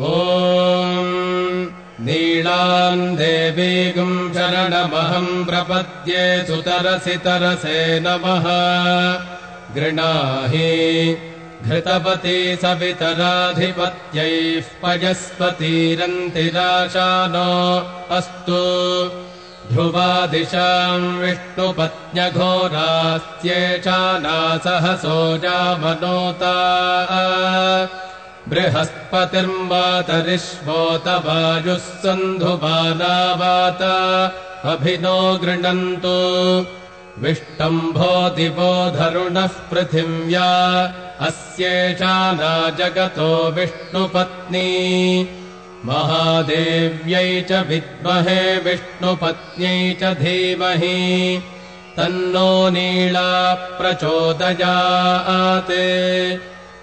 ॐ नीलाम् देवीगुम् शरणमहम् प्रपद्ये सुतरसि तरसे नमः। गृणाहि घृतपति सवितराधिपत्यैः पयस्पतीरन्तिराशानो अस्तु। ध्रुवादिशाम् विष्णुपत्न्यघोरास्त्येषा नासहसो जामनोता बृहस्पतिर्मातरिष्वोतवायुः सन्धुवानावात अभिनो गृणन्तु विष्टम्भो दिवो धरुणः पृथिव्या। अस्येषा न जगतो विष्णुपत्नी। महादेव्यै च विद्महे विष्णुपत्न्यै च धीमहि। तन्नो नीला प्रचोदयात्